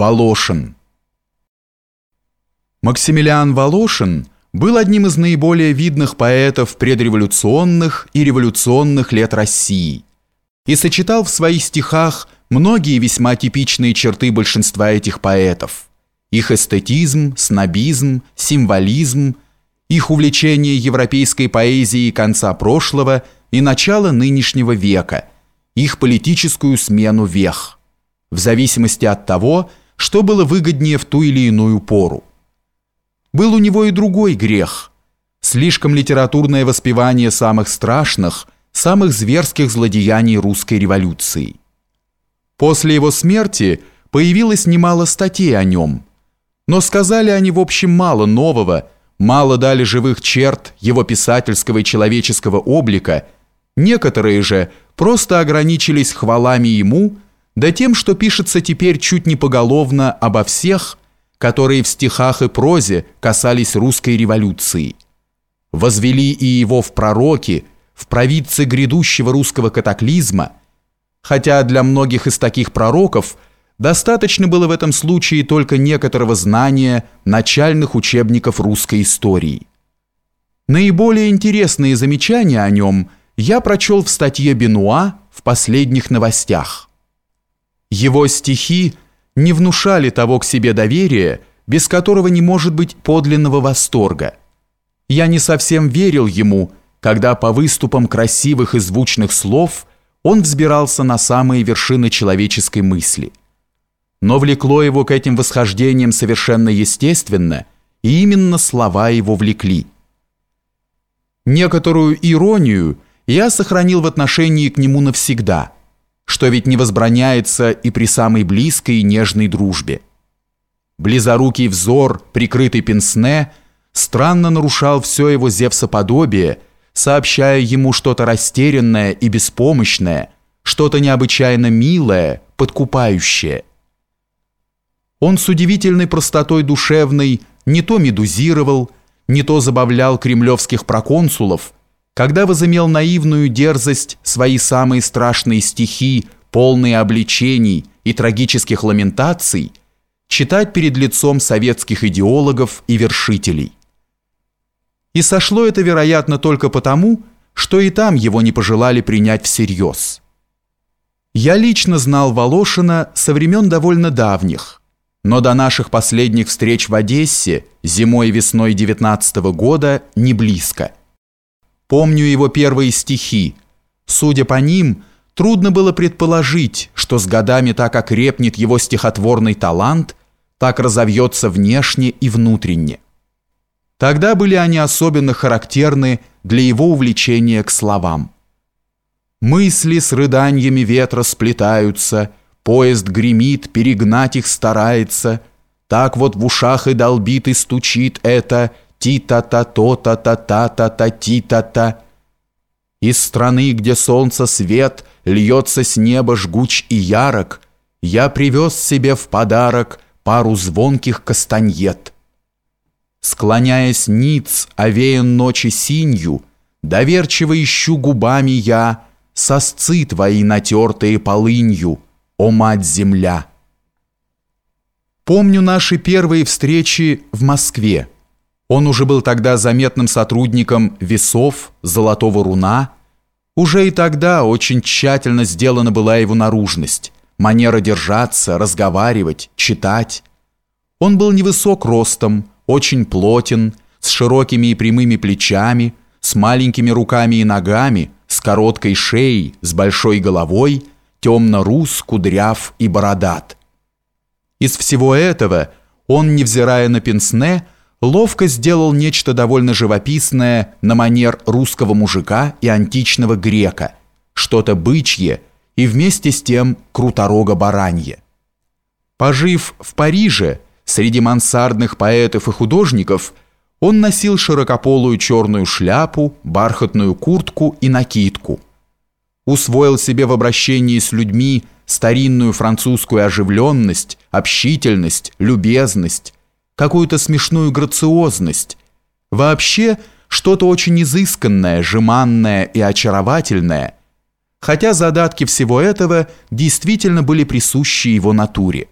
Волошин Максимилиан Волошин был одним из наиболее видных поэтов предреволюционных и революционных лет России и сочетал в своих стихах многие весьма типичные черты большинства этих поэтов. Их эстетизм, снобизм, символизм, их увлечение европейской поэзией конца прошлого и начала нынешнего века, их политическую смену вех, в зависимости от того, что было выгоднее в ту или иную пору. Был у него и другой грех – слишком литературное воспевание самых страшных, самых зверских злодеяний русской революции. После его смерти появилось немало статей о нем, но сказали они в общем мало нового, мало дали живых черт его писательского и человеческого облика, некоторые же просто ограничились хвалами ему, да тем, что пишется теперь чуть не поголовно обо всех, которые в стихах и прозе касались русской революции. Возвели и его в пророки, в провидцы грядущего русского катаклизма, хотя для многих из таких пророков достаточно было в этом случае только некоторого знания начальных учебников русской истории. Наиболее интересные замечания о нем я прочел в статье Бенуа в последних новостях. Его стихи – не внушали того к себе доверия, без которого не может быть подлинного восторга. Я не совсем верил ему, когда по выступам красивых и звучных слов он взбирался на самые вершины человеческой мысли. Но влекло его к этим восхождениям совершенно естественно, и именно слова его влекли. Некоторую иронию я сохранил в отношении к нему навсегда – что ведь не возбраняется и при самой близкой и нежной дружбе. Близорукий взор, прикрытый пенсне, странно нарушал все его зевсоподобие, сообщая ему что-то растерянное и беспомощное, что-то необычайно милое, подкупающее. Он с удивительной простотой душевной не то медузировал, не то забавлял кремлевских проконсулов – когда возымел наивную дерзость свои самые страшные стихи, полные обличений и трагических ламентаций, читать перед лицом советских идеологов и вершителей. И сошло это, вероятно, только потому, что и там его не пожелали принять всерьез. Я лично знал Волошина со времен довольно давних, но до наших последних встреч в Одессе зимой и весной 19 -го года не близко – Помню его первые стихи. Судя по ним, трудно было предположить, что с годами так окрепнет его стихотворный талант, так разовьется внешне и внутренне. Тогда были они особенно характерны для его увлечения к словам. Мысли с рыданиями ветра сплетаются, поезд гремит, перегнать их старается, так вот в ушах и долбит и стучит это – ти-та-та-то-та-та-та-та-та-ти-та-та. Из страны, где солнце свет льется с неба жгуч и ярок, я привез себе в подарок пару звонких кастаньет. Склоняясь ниц, овеян ночи синью, доверчиво ищу губами я сосцы твои натертые полынью, о мать-земля. Помню наши первые встречи в Москве. Он уже был тогда заметным сотрудником весов, золотого руна. Уже и тогда очень тщательно сделана была его наружность, манера держаться, разговаривать, читать. Он был невысок ростом, очень плотен, с широкими и прямыми плечами, с маленькими руками и ногами, с короткой шеей, с большой головой, темно-рус, кудряв и бородат. Из всего этого он, невзирая на пенсне, ловко сделал нечто довольно живописное на манер русского мужика и античного грека, что-то бычье и вместе с тем круторого баранье. Пожив в Париже, среди мансардных поэтов и художников, он носил широкополую черную шляпу, бархатную куртку и накидку. Усвоил себе в обращении с людьми старинную французскую оживленность, общительность, любезность, какую-то смешную грациозность. Вообще, что-то очень изысканное, жеманное и очаровательное, хотя задатки всего этого действительно были присущи его натуре.